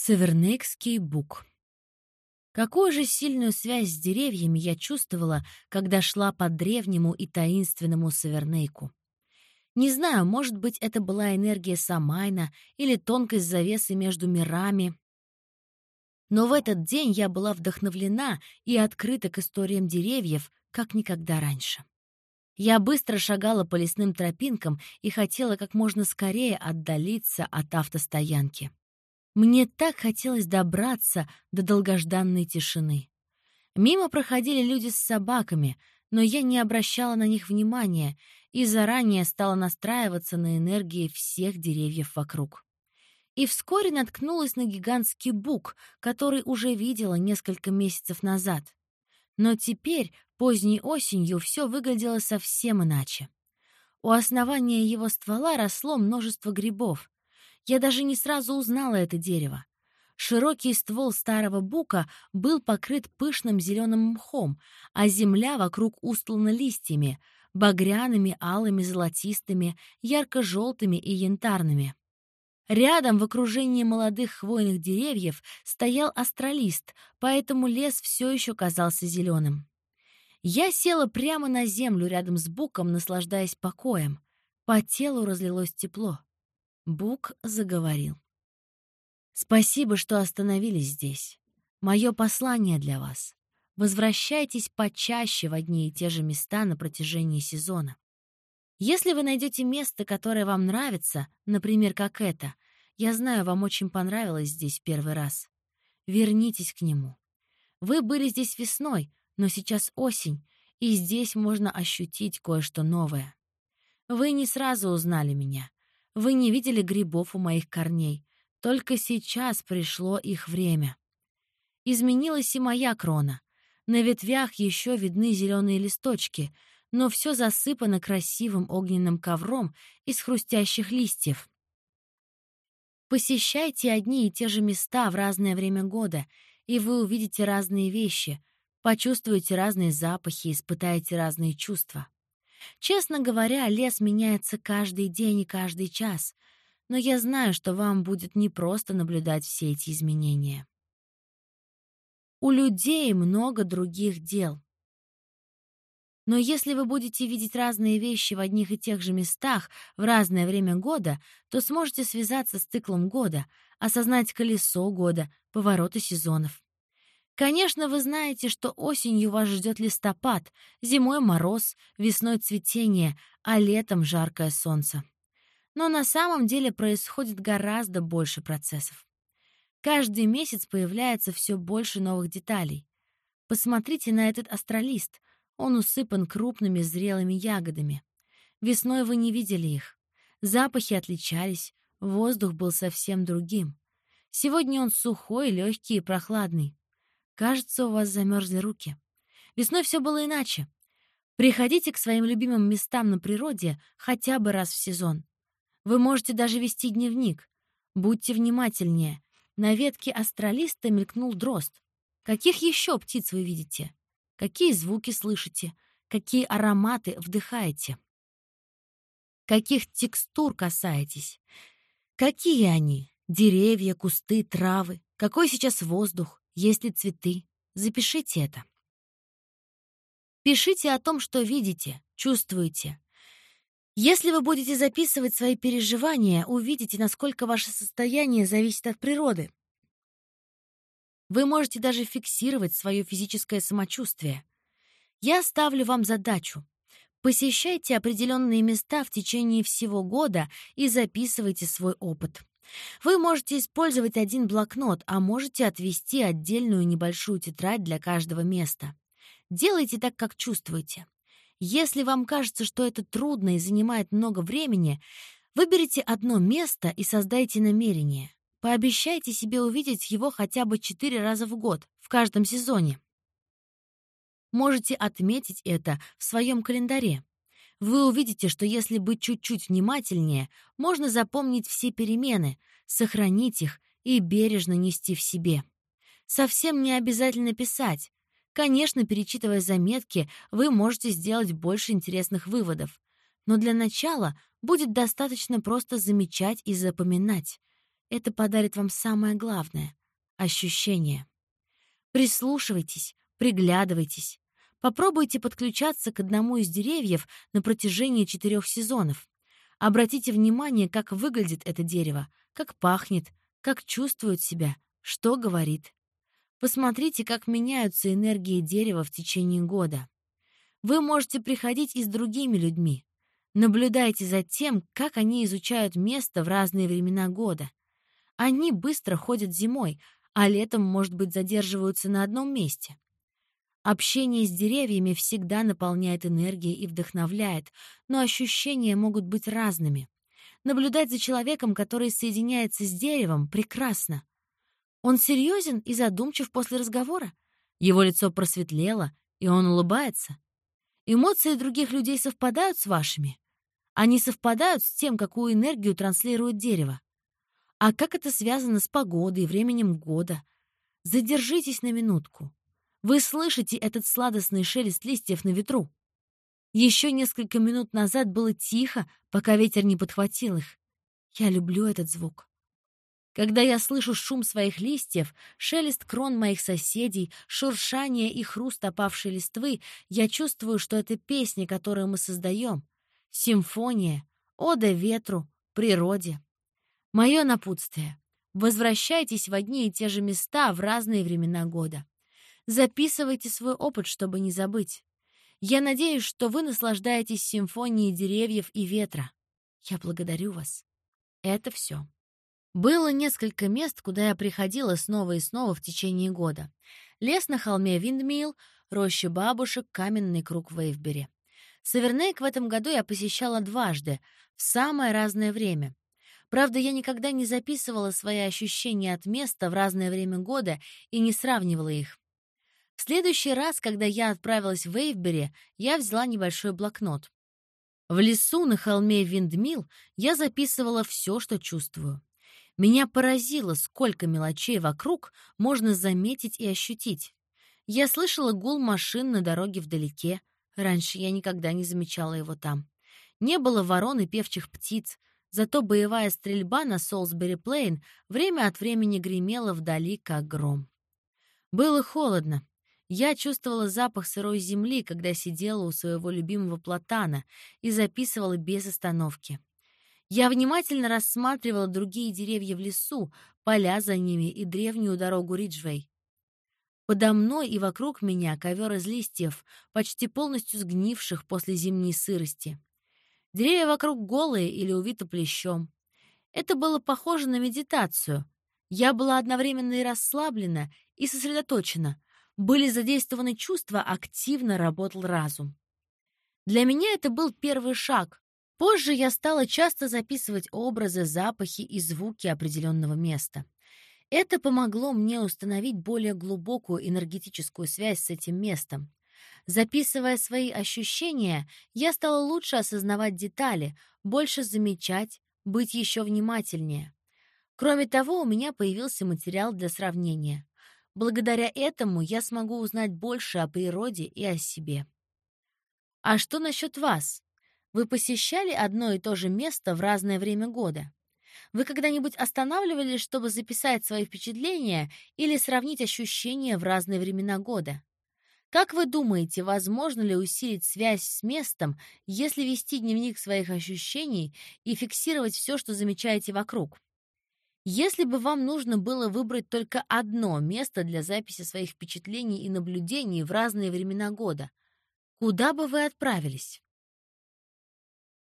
Севернейкский бук. Какую же сильную связь с деревьями я чувствовала, когда шла по древнему и таинственному Севернейку. Не знаю, может быть, это была энергия Самайна или тонкость завесы между мирами. Но в этот день я была вдохновлена и открыта к историям деревьев, как никогда раньше. Я быстро шагала по лесным тропинкам и хотела как можно скорее отдалиться от автостоянки. Мне так хотелось добраться до долгожданной тишины. Мимо проходили люди с собаками, но я не обращала на них внимания и заранее стала настраиваться на энергии всех деревьев вокруг. И вскоре наткнулась на гигантский бук, который уже видела несколько месяцев назад. Но теперь, поздней осенью, все выглядело совсем иначе. У основания его ствола росло множество грибов. Я даже не сразу узнала это дерево. Широкий ствол старого бука был покрыт пышным зеленым мхом, а земля вокруг устлана листьями — багряными, алыми, золотистыми, ярко-желтыми и янтарными. Рядом, в окружении молодых хвойных деревьев, стоял астролист, поэтому лес все еще казался зеленым. Я села прямо на землю рядом с буком, наслаждаясь покоем. По телу разлилось тепло. Бук заговорил. «Спасибо, что остановились здесь. Мое послание для вас. Возвращайтесь почаще в одни и те же места на протяжении сезона. Если вы найдете место, которое вам нравится, например, как это, я знаю, вам очень понравилось здесь первый раз, вернитесь к нему. Вы были здесь весной, но сейчас осень, и здесь можно ощутить кое-что новое. Вы не сразу узнали меня, вы не видели грибов у моих корней. Только сейчас пришло их время. Изменилась и моя крона. На ветвях еще видны зеленые листочки, но все засыпано красивым огненным ковром из хрустящих листьев. Посещайте одни и те же места в разное время года, и вы увидите разные вещи, почувствуете разные запахи, испытаете разные чувства. Честно говоря, лес меняется каждый день и каждый час, но я знаю, что вам будет непросто наблюдать все эти изменения. У людей много других дел. Но если вы будете видеть разные вещи в одних и тех же местах в разное время года, то сможете связаться с циклом года, осознать колесо года, повороты сезонов. Конечно, вы знаете, что осенью вас ждет листопад, зимой мороз, весной цветение, а летом жаркое солнце. Но на самом деле происходит гораздо больше процессов. Каждый месяц появляется все больше новых деталей. Посмотрите на этот астролист. Он усыпан крупными зрелыми ягодами. Весной вы не видели их. Запахи отличались, воздух был совсем другим. Сегодня он сухой, легкий и прохладный. Кажется, у вас замерзли руки. Весной все было иначе. Приходите к своим любимым местам на природе хотя бы раз в сезон. Вы можете даже вести дневник. Будьте внимательнее. На ветке астролиста мелькнул дрозд. Каких еще птиц вы видите? Какие звуки слышите? Какие ароматы вдыхаете? Каких текстур касаетесь? Какие они? Деревья, кусты, травы? Какой сейчас воздух? Есть ли цветы? Запишите это. Пишите о том, что видите, чувствуете. Если вы будете записывать свои переживания, увидите, насколько ваше состояние зависит от природы. Вы можете даже фиксировать свое физическое самочувствие. Я ставлю вам задачу. Посещайте определенные места в течение всего года и записывайте свой опыт. Вы можете использовать один блокнот, а можете отвести отдельную небольшую тетрадь для каждого места. Делайте так, как чувствуете. Если вам кажется, что это трудно и занимает много времени, выберите одно место и создайте намерение. Пообещайте себе увидеть его хотя бы четыре раза в год, в каждом сезоне. Можете отметить это в своем календаре вы увидите, что если быть чуть-чуть внимательнее, можно запомнить все перемены, сохранить их и бережно нести в себе. Совсем не обязательно писать. Конечно, перечитывая заметки, вы можете сделать больше интересных выводов. Но для начала будет достаточно просто замечать и запоминать. Это подарит вам самое главное — ощущение. Прислушивайтесь, приглядывайтесь. Попробуйте подключаться к одному из деревьев на протяжении четырех сезонов. Обратите внимание, как выглядит это дерево, как пахнет, как чувствует себя, что говорит. Посмотрите, как меняются энергии дерева в течение года. Вы можете приходить и с другими людьми. Наблюдайте за тем, как они изучают место в разные времена года. Они быстро ходят зимой, а летом, может быть, задерживаются на одном месте. Общение с деревьями всегда наполняет энергией и вдохновляет, но ощущения могут быть разными. Наблюдать за человеком, который соединяется с деревом, прекрасно. Он серьезен и задумчив после разговора. Его лицо просветлело, и он улыбается. Эмоции других людей совпадают с вашими. Они совпадают с тем, какую энергию транслирует дерево. А как это связано с погодой и временем года? Задержитесь на минутку. Вы слышите этот сладостный шелест листьев на ветру? Еще несколько минут назад было тихо, пока ветер не подхватил их. Я люблю этот звук. Когда я слышу шум своих листьев, шелест крон моих соседей, шуршание и хруст опавшей листвы, я чувствую, что это песня, которую мы создаем. Симфония, ода ветру, природе. Мое напутствие. Возвращайтесь в одни и те же места в разные времена года. Записывайте свой опыт, чтобы не забыть. Я надеюсь, что вы наслаждаетесь симфонией деревьев и ветра. Я благодарю вас. Это все. Было несколько мест, куда я приходила снова и снова в течение года. Лес на холме Виндмилл, роща бабушек, каменный круг в Эйвбери. Севернейк в этом году я посещала дважды, в самое разное время. Правда, я никогда не записывала свои ощущения от места в разное время года и не сравнивала их. В следующий раз, когда я отправилась в Эйвбери, я взяла небольшой блокнот. В лесу на холме Виндмилл я записывала все, что чувствую. Меня поразило, сколько мелочей вокруг можно заметить и ощутить. Я слышала гул машин на дороге вдалеке. Раньше я никогда не замечала его там. Не было ворон и певчих птиц, зато боевая стрельба на Солсбери-Плейн время от времени гремела вдали, как гром. Было холодно, я чувствовала запах сырой земли, когда сидела у своего любимого платана и записывала без остановки. Я внимательно рассматривала другие деревья в лесу, поля за ними и древнюю дорогу Риджвей. Подо мной и вокруг меня ковер из листьев, почти полностью сгнивших после зимней сырости. Деревья вокруг голые или увиты плещом. Это было похоже на медитацию. Я была одновременно и расслаблена, и сосредоточена — были задействованы чувства, активно работал разум. Для меня это был первый шаг. Позже я стала часто записывать образы, запахи и звуки определенного места. Это помогло мне установить более глубокую энергетическую связь с этим местом. Записывая свои ощущения, я стала лучше осознавать детали, больше замечать, быть еще внимательнее. Кроме того, у меня появился материал для сравнения. Благодаря этому я смогу узнать больше о природе и о себе. А что насчет вас? Вы посещали одно и то же место в разное время года? Вы когда-нибудь останавливались, чтобы записать свои впечатления или сравнить ощущения в разные времена года? Как вы думаете, возможно ли усилить связь с местом, если вести дневник своих ощущений и фиксировать все, что замечаете вокруг? Если бы вам нужно было выбрать только одно место для записи своих впечатлений и наблюдений в разные времена года, куда бы вы отправились?